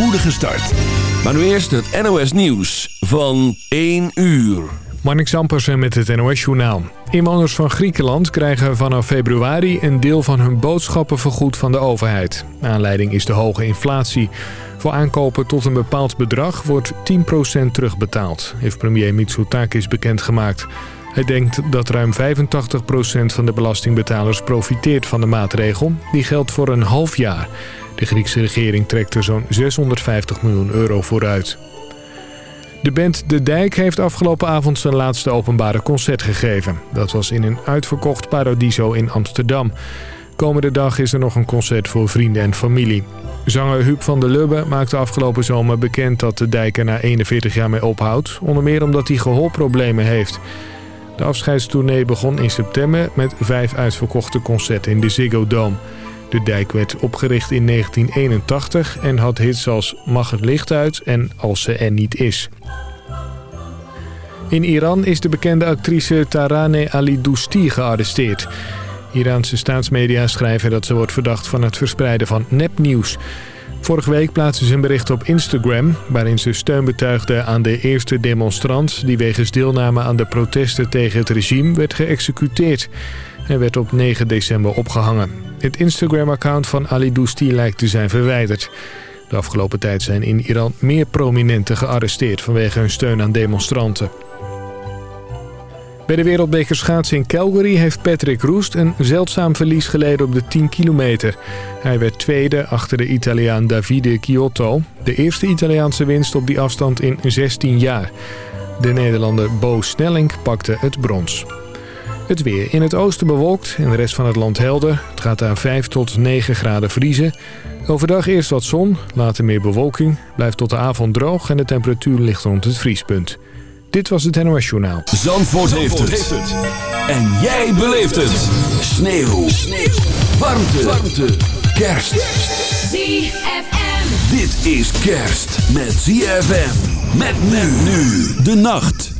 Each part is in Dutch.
spoedige start. Maar nu eerst het NOS Nieuws van 1 uur. Marnik Zampersen met het NOS-journaal. Inwoners van Griekenland krijgen vanaf februari een deel van hun boodschappen vergoed van de overheid. Aanleiding is de hoge inflatie. Voor aankopen tot een bepaald bedrag wordt 10% terugbetaald, heeft premier Mitsotakis bekendgemaakt. Hij denkt dat ruim 85% van de belastingbetalers profiteert van de maatregel. Die geldt voor een half jaar. De Griekse regering trekt er zo'n 650 miljoen euro vooruit. De band De Dijk heeft afgelopen avond zijn laatste openbare concert gegeven. Dat was in een uitverkocht Paradiso in Amsterdam. Komende dag is er nog een concert voor vrienden en familie. Zanger Huub van der Lubbe maakte afgelopen zomer bekend dat De Dijk er na 41 jaar mee ophoudt. Onder meer omdat hij gehoorproblemen heeft. De afscheidstournee begon in september met vijf uitverkochte concerten in de Ziggo Dome. De dijk werd opgericht in 1981 en had hits als Mag het licht uit en Als ze er niet is. In Iran is de bekende actrice Taraneh Ali Dousti gearresteerd. Iraanse staatsmedia schrijven dat ze wordt verdacht van het verspreiden van nepnieuws. Vorige week plaatste ze een bericht op Instagram... waarin ze steun betuigde aan de eerste demonstrant... die wegens deelname aan de protesten tegen het regime werd geëxecuteerd. Hij werd op 9 december opgehangen. Het Instagram-account van Ali Dousti lijkt te zijn verwijderd. De afgelopen tijd zijn in Iran meer prominenten gearresteerd... vanwege hun steun aan demonstranten. Bij de wereldbeker schaatsen in Calgary heeft Patrick Roest een zeldzaam verlies geleden op de 10 kilometer. Hij werd tweede achter de Italiaan Davide Chiotto. De eerste Italiaanse winst op die afstand in 16 jaar. De Nederlander Bo Snelling pakte het brons. Het weer in het oosten bewolkt, in de rest van het land helder. Het gaat aan 5 tot 9 graden vriezen. Overdag eerst wat zon, later meer bewolking. Blijft tot de avond droog en de temperatuur ligt rond het vriespunt. Dit was het NOS Journaal. Zandvoort, heeft, het. En jij beleeft het. Sneeuw. Sneeuw. Warmte. Warmte. Kerst. ZFM. Dit is kerst met ZFM. Met men nu de nacht.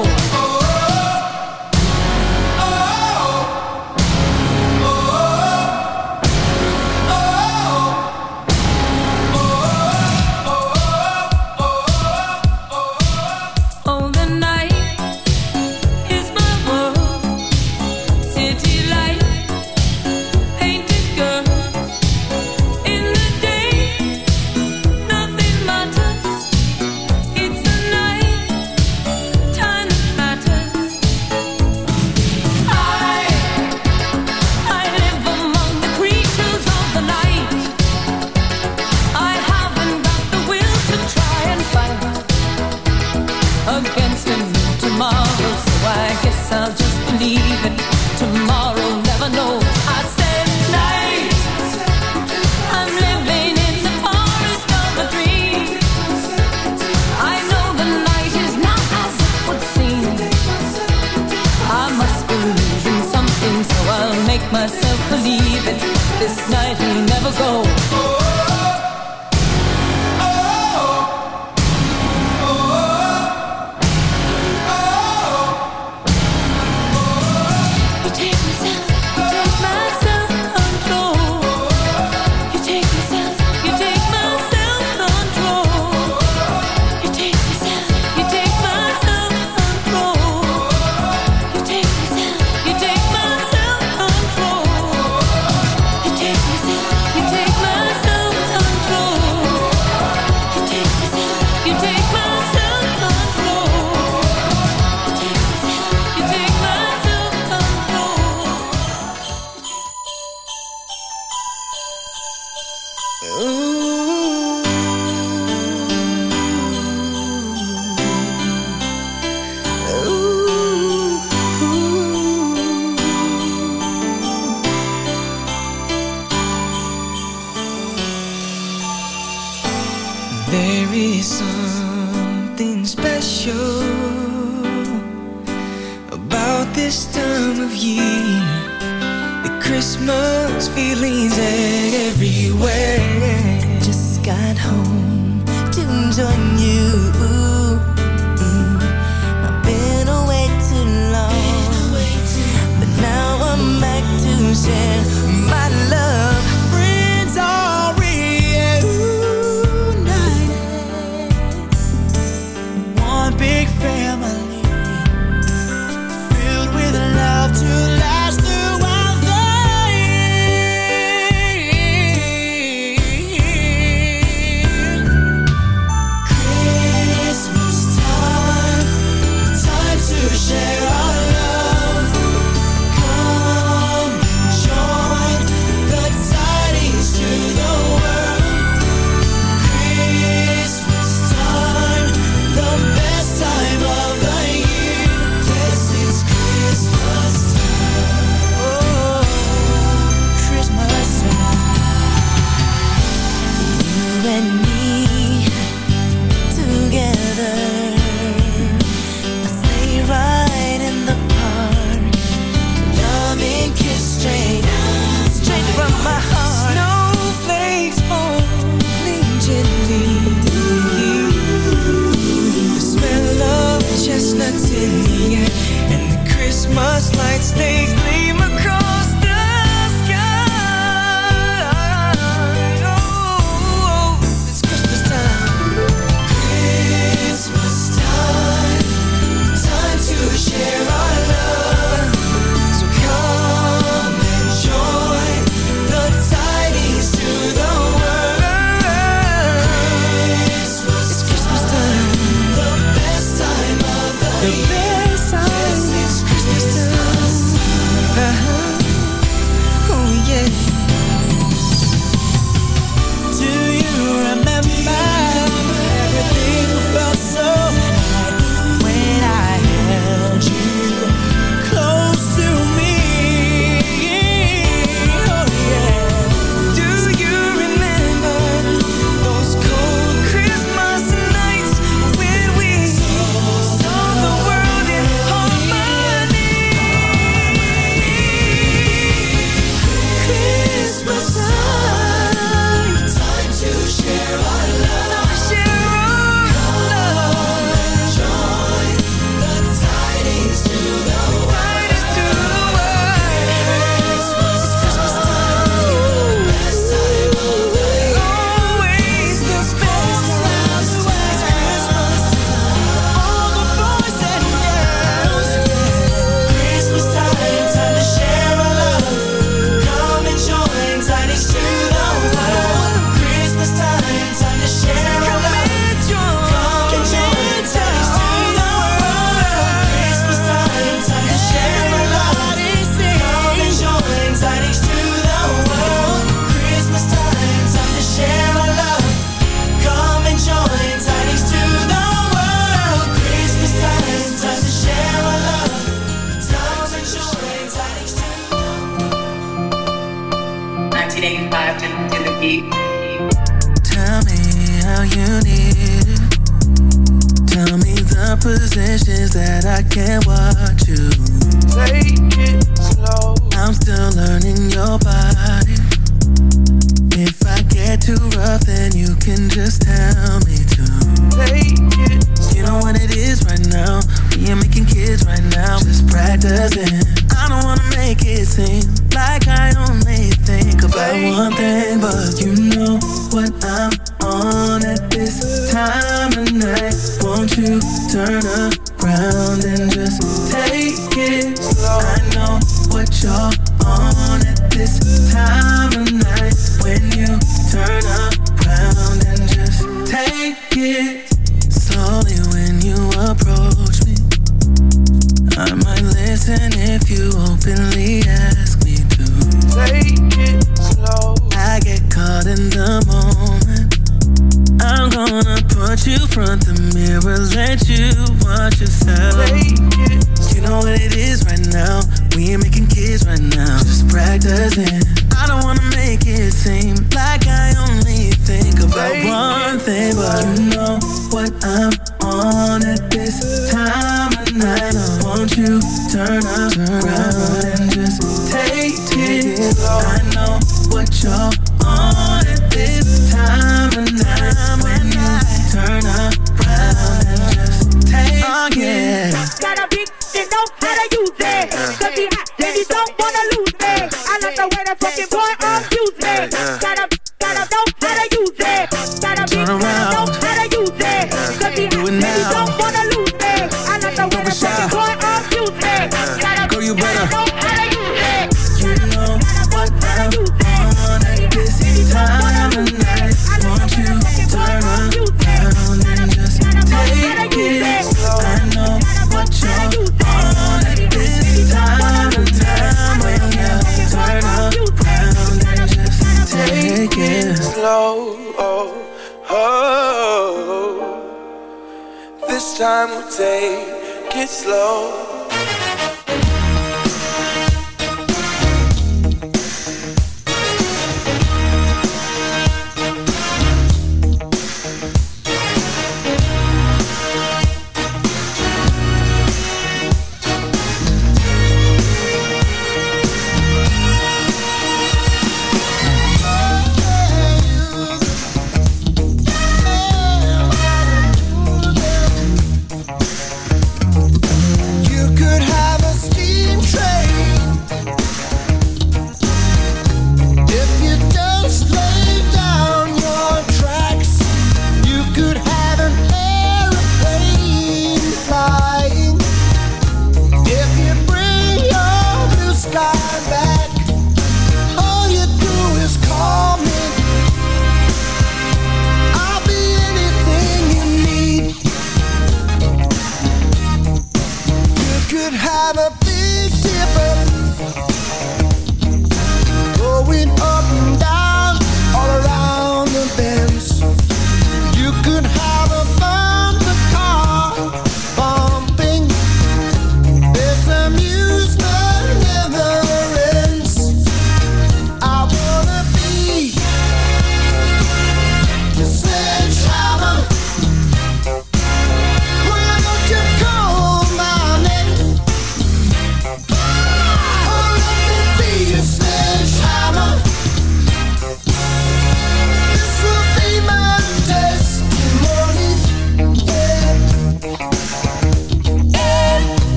front of me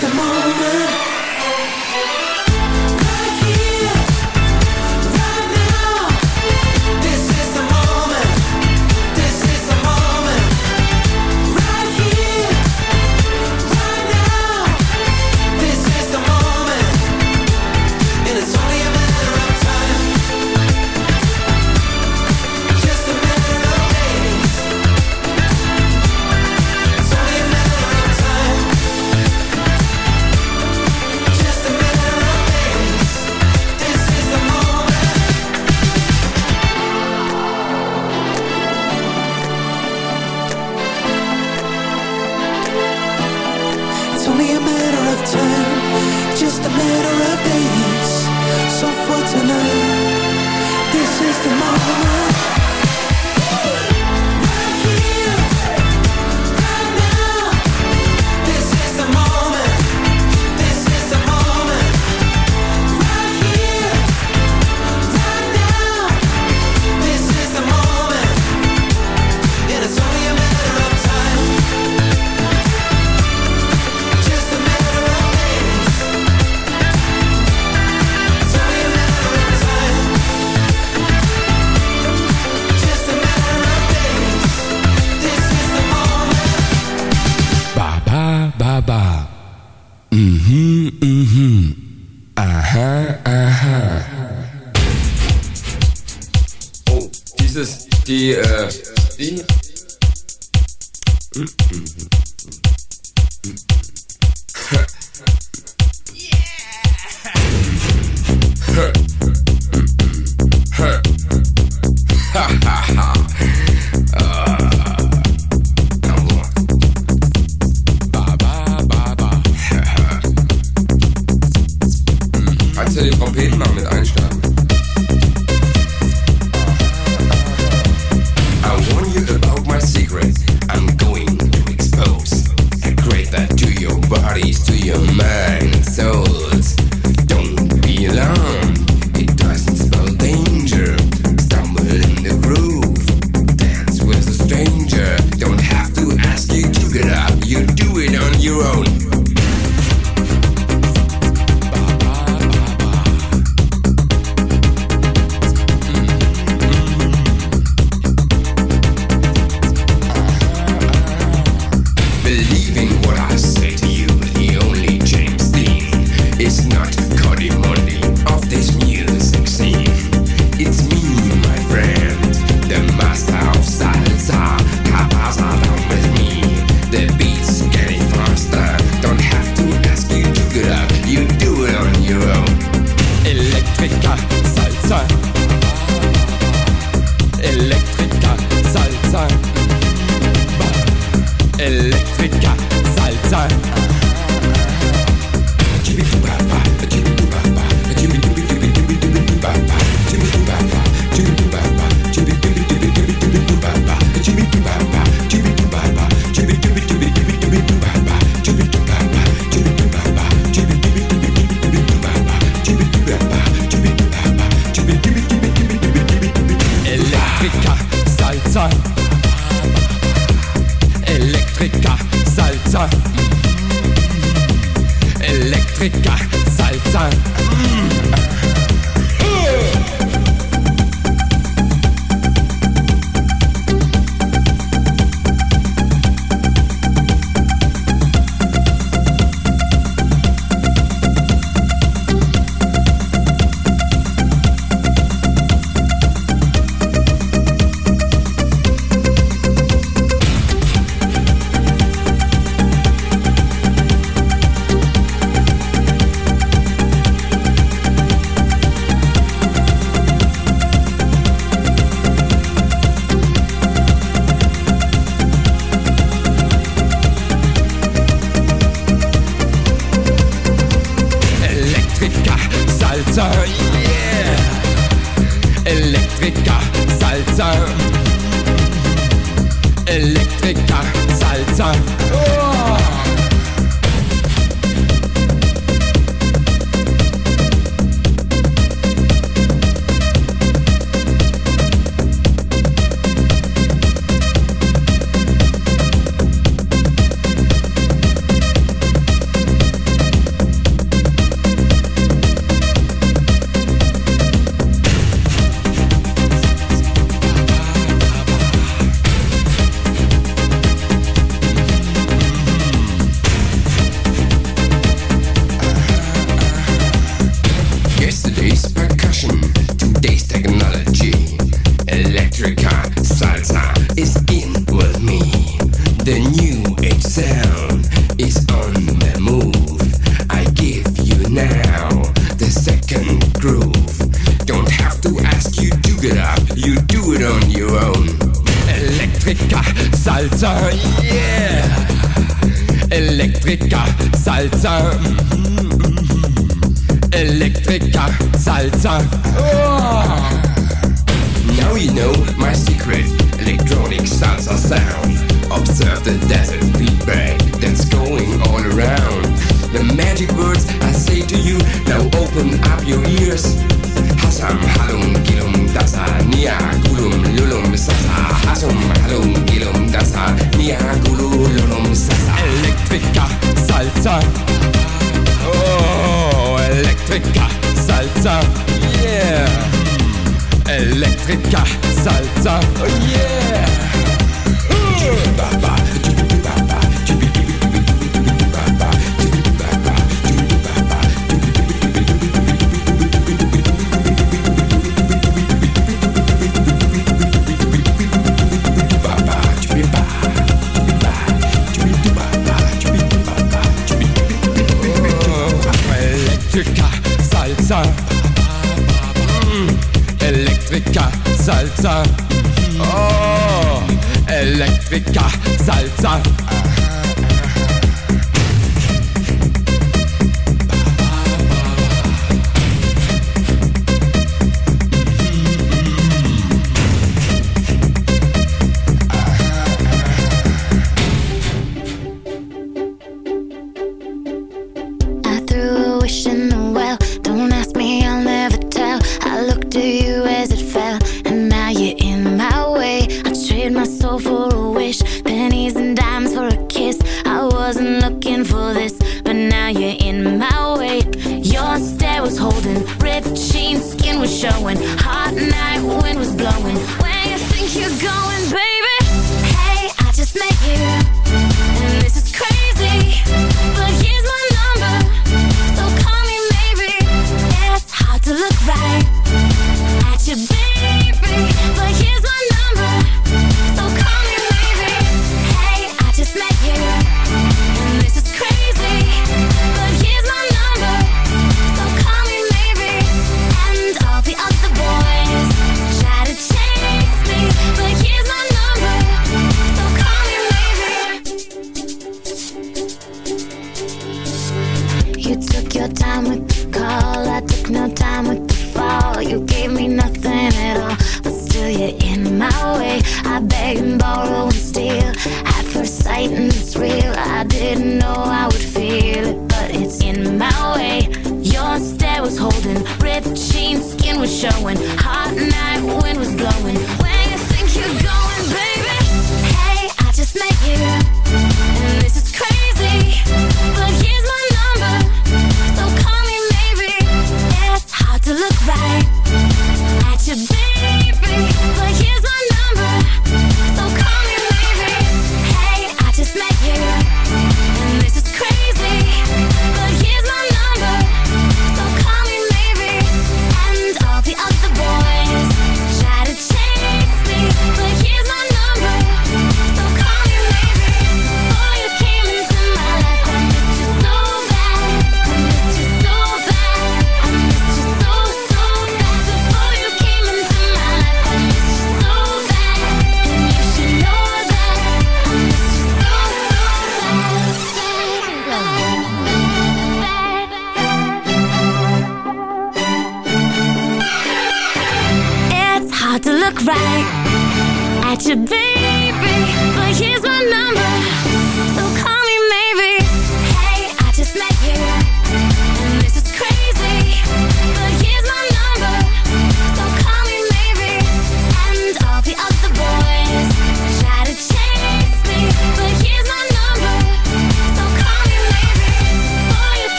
the moment. Electro. Oh, Elektriker, Salzer.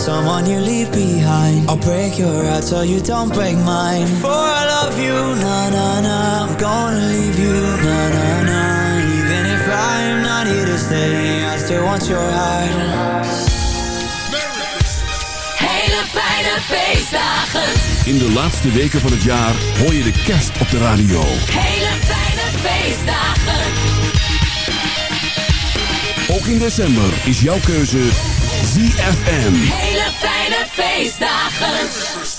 someone you leave behind. I'll break your heart so you don't break mine. For I love you, na-na-na I'm gonna leave you, na-na-na Even if I'm not here to stay I still want your heart. Hele fijne feestdagen. In de laatste weken van het jaar hoor je de kerst op de radio. Hele fijne feestdagen. Ook in december is jouw keuze ZFM. Hele fijne feestdagen.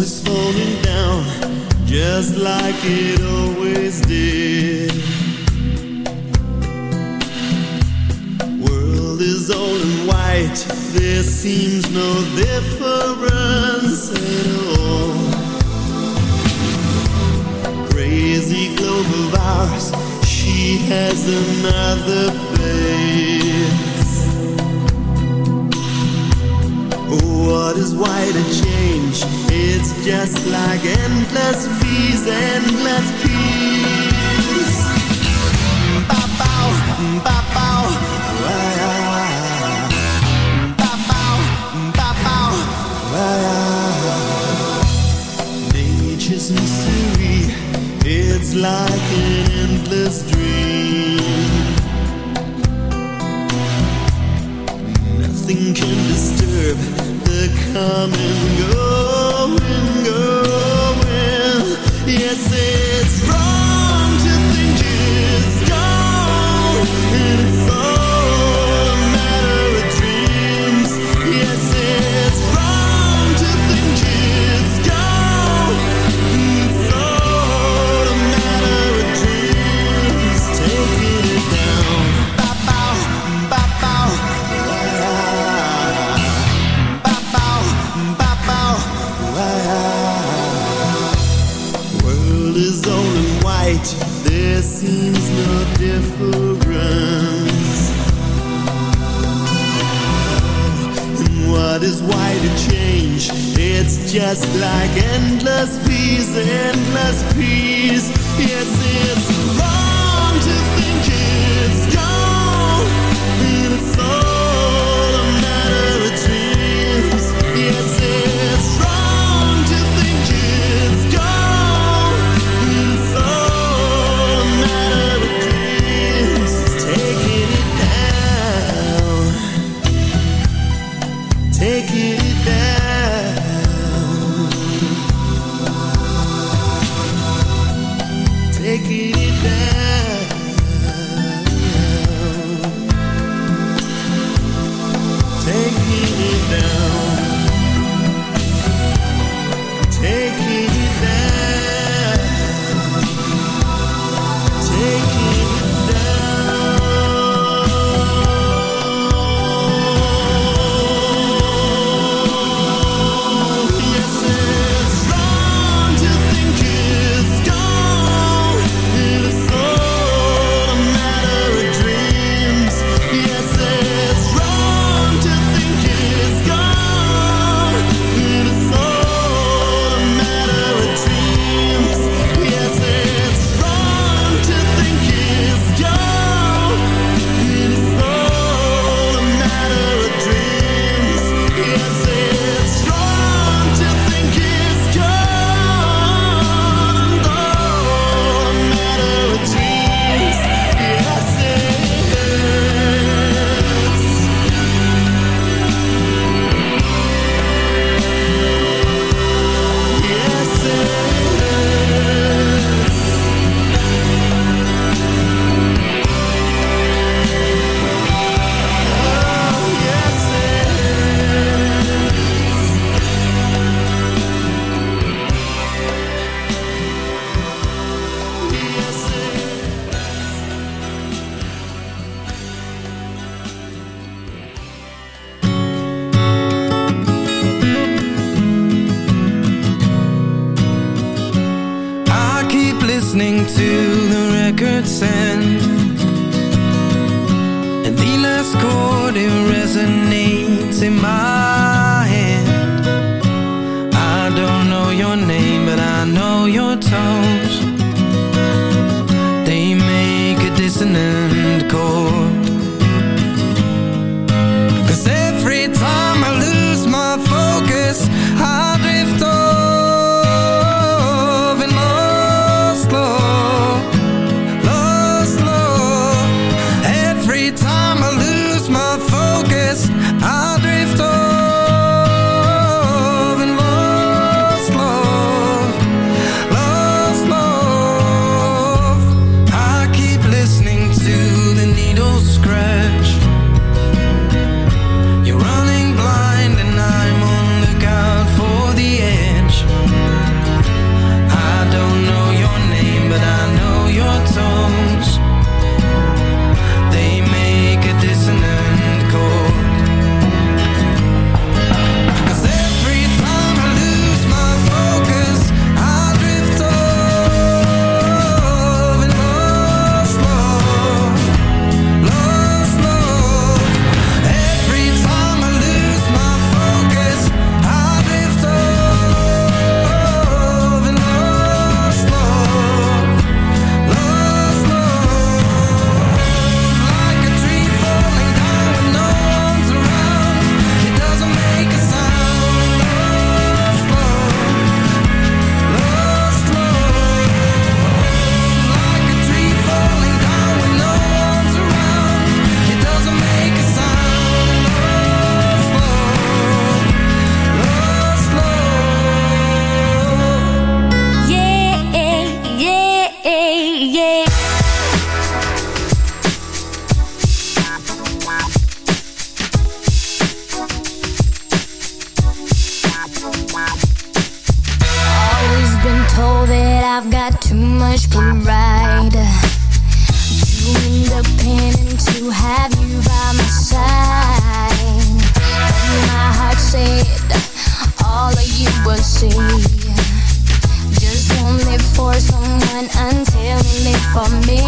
Is falling down, just like it always did there seems no difference at all Crazy globe of ours, she has another face What is why to change? It's just like endless fees, endless peace nothing can disturb the common good. Focus I for me.